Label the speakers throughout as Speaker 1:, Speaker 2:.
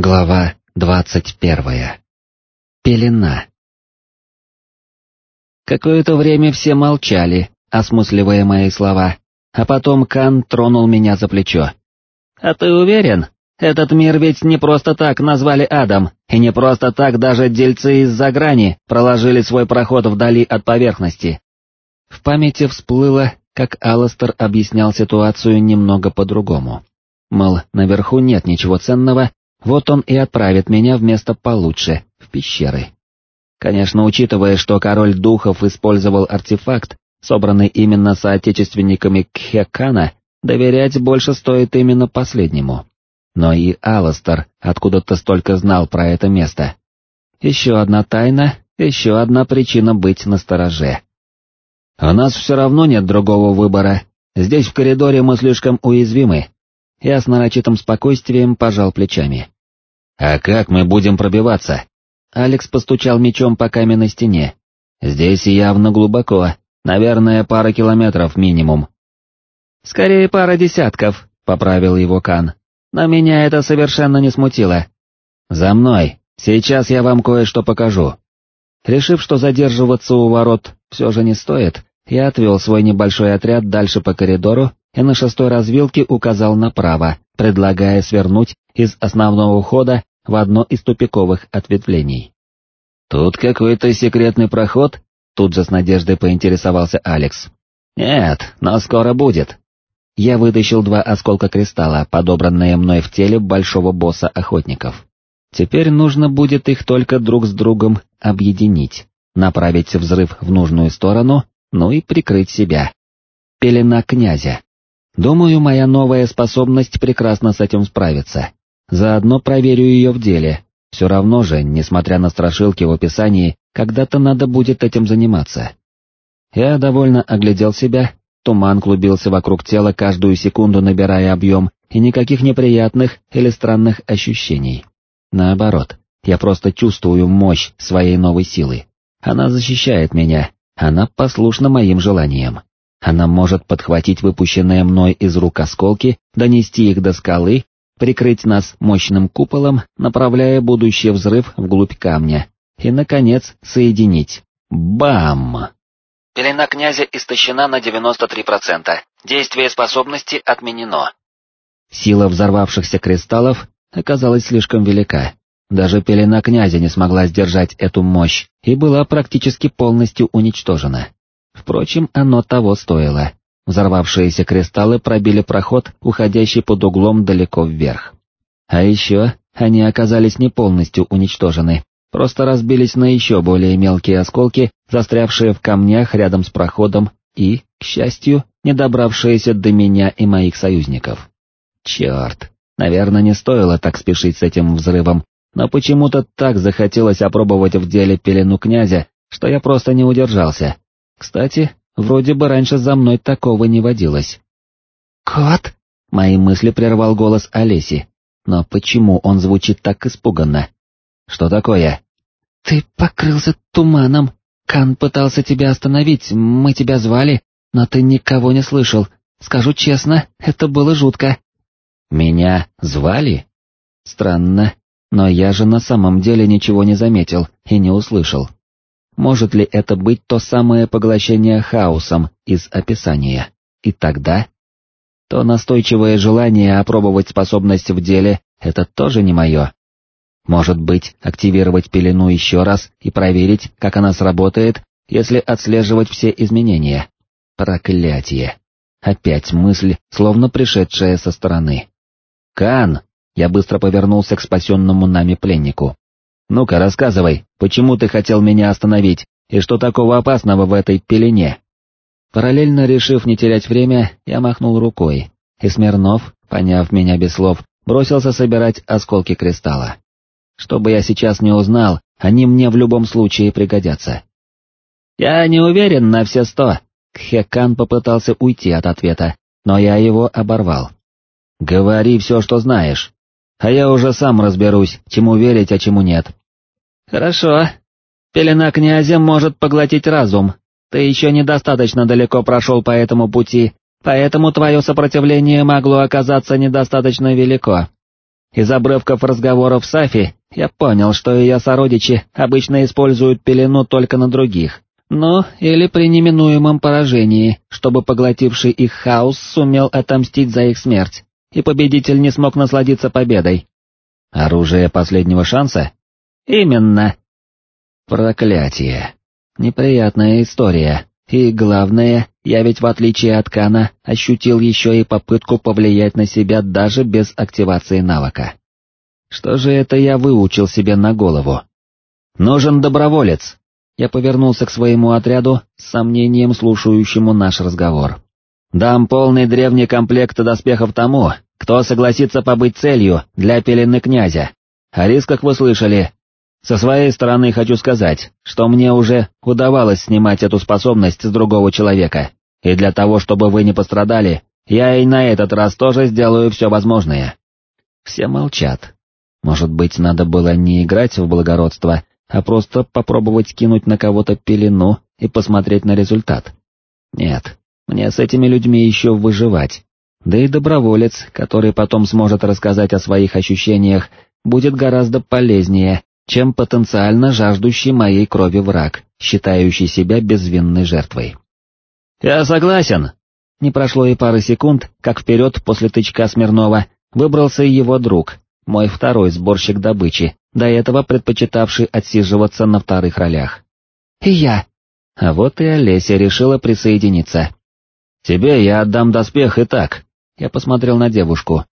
Speaker 1: Глава двадцать первая. Пелена. Какое-то время все молчали, осмысливая мои слова, а потом Кан тронул меня за плечо. «А ты уверен? Этот мир ведь не просто так назвали Адом, и не просто так даже дельцы из-за грани проложили свой проход вдали от поверхности». В памяти всплыло, как Алластер объяснял ситуацию немного по-другому. Мол, наверху нет ничего ценного, вот он и отправит меня в место получше, в пещеры. Конечно, учитывая, что король духов использовал артефакт, собранный именно соотечественниками Кхекана, доверять больше стоит именно последнему. Но и Аластер откуда-то столько знал про это место. Еще одна тайна, еще одна причина быть настороже. У нас все равно нет другого выбора, здесь в коридоре мы слишком уязвимы, я с нарочитым спокойствием пожал плечами. «А как мы будем пробиваться?» Алекс постучал мечом по каменной стене. «Здесь явно глубоко, наверное, пара километров минимум». «Скорее пара десятков», — поправил его Кан. «Но меня это совершенно не смутило». «За мной, сейчас я вам кое-что покажу». Решив, что задерживаться у ворот все же не стоит, я отвел свой небольшой отряд дальше по коридору и на шестой развилке указал направо, предлагая свернуть из основного хода в одно из тупиковых ответвлений. «Тут какой-то секретный проход?» Тут же с надеждой поинтересовался Алекс. «Нет, но скоро будет». Я вытащил два осколка кристалла, подобранные мной в теле большого босса охотников. Теперь нужно будет их только друг с другом объединить, направить взрыв в нужную сторону, ну и прикрыть себя. Пелена князя. Думаю, моя новая способность прекрасно с этим справится. Заодно проверю ее в деле. Все равно же, несмотря на страшилки в описании, когда-то надо будет этим заниматься. Я довольно оглядел себя, туман клубился вокруг тела каждую секунду набирая объем, и никаких неприятных или странных ощущений. Наоборот, я просто чувствую мощь своей новой силы. Она защищает меня, она послушна моим желаниям. Она может подхватить выпущенные мной из рук осколки, донести их до скалы, прикрыть нас мощным куполом, направляя будущий взрыв вглубь камня, и, наконец, соединить. Бам!
Speaker 2: Пелена князя истощена на 93%. Действие способности отменено.
Speaker 1: Сила взорвавшихся кристаллов оказалась слишком велика. Даже пелена князя не смогла сдержать эту мощь и была практически полностью уничтожена. Впрочем, оно того стоило. Взорвавшиеся кристаллы пробили проход, уходящий под углом далеко вверх. А еще они оказались не полностью уничтожены, просто разбились на еще более мелкие осколки, застрявшие в камнях рядом с проходом и, к счастью, не добравшиеся до меня и моих союзников. Черт, наверное, не стоило так спешить с этим взрывом, но почему-то так захотелось опробовать в деле пелену князя, что я просто не удержался кстати, вроде бы раньше за мной такого не водилось. «Кот?» — мои мысли прервал голос Олеси. Но почему он звучит так испуганно? «Что такое?» «Ты покрылся туманом. Кан пытался тебя остановить, мы тебя звали, но ты никого не слышал. Скажу честно, это было жутко». «Меня звали?» Странно, но я же на самом деле ничего не заметил и не услышал. Может ли это быть то самое поглощение хаосом из описания? И тогда? То настойчивое желание опробовать способность в деле — это тоже не мое. Может быть, активировать пелену еще раз и проверить, как она сработает, если отслеживать все изменения. Проклятие. Опять мысль, словно пришедшая со стороны. «Кан!» Я быстро повернулся к спасенному нами пленнику. «Ну-ка, рассказывай, почему ты хотел меня остановить, и что такого опасного в этой пелене?» Параллельно решив не терять время, я махнул рукой, и Смирнов, поняв меня без слов, бросился собирать осколки кристалла. Что бы я сейчас не узнал, они мне в любом случае пригодятся. «Я не уверен на все сто», — Кхекан попытался уйти от ответа, но я его оборвал. «Говори все, что знаешь, а я уже сам разберусь, чему верить, а чему нет». «Хорошо. Пелена князя может поглотить разум. Ты еще недостаточно далеко прошел по этому пути, поэтому твое сопротивление могло оказаться недостаточно велико. Из обрывков разговоров с Афи я понял, что ее сородичи обычно используют пелену только на других, но или при неминуемом поражении, чтобы поглотивший их хаос сумел отомстить за их смерть, и победитель не смог насладиться победой. Оружие последнего шанса? Именно. Проклятие. Неприятная история. И главное, я ведь в отличие от Кана ощутил еще и попытку повлиять на себя даже без активации навыка. Что же это я выучил себе на голову? Нужен доброволец. Я повернулся к своему отряду с сомнением слушающему наш разговор. Дам полный древний комплект доспехов тому, кто согласится побыть целью для пелены князя. О рисках вы слышали. Со своей стороны хочу сказать, что мне уже удавалось снимать эту способность с другого человека, и для того, чтобы вы не пострадали, я и на этот раз тоже сделаю все возможное. Все молчат. Может быть, надо было не играть в благородство, а просто попробовать кинуть на кого-то пелену и посмотреть на результат. Нет, мне с этими людьми еще выживать. Да и доброволец, который потом сможет рассказать о своих ощущениях, будет гораздо полезнее, чем потенциально жаждущий моей крови враг, считающий себя безвинной жертвой. «Я согласен!» Не прошло и пары секунд, как вперед после тычка Смирнова выбрался его друг, мой второй сборщик добычи, до этого предпочитавший отсиживаться на вторых ролях. «И я!» А вот и Олеся решила присоединиться. «Тебе я отдам доспех и так», я посмотрел на девушку.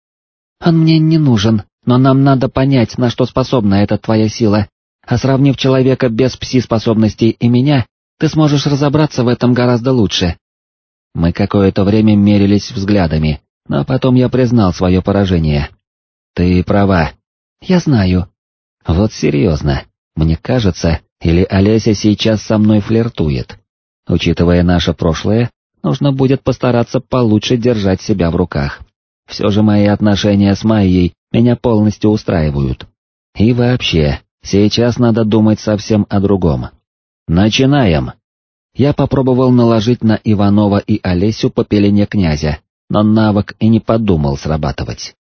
Speaker 1: «Он мне не нужен, но нам надо понять, на что способна эта твоя сила, а сравнив человека без пси-способностей и меня, ты сможешь разобраться в этом гораздо лучше». Мы какое-то время мерились взглядами, но потом я признал свое поражение. «Ты права». «Я знаю». «Вот серьезно, мне кажется, или Олеся сейчас со мной флиртует. Учитывая наше прошлое, нужно будет постараться получше держать себя в руках. Все же мои отношения с Майей меня полностью устраивают. И вообще, сейчас надо думать совсем о другом. Начинаем! Я попробовал наложить на Иванова и Олесю по пелене князя, но навык и не подумал срабатывать.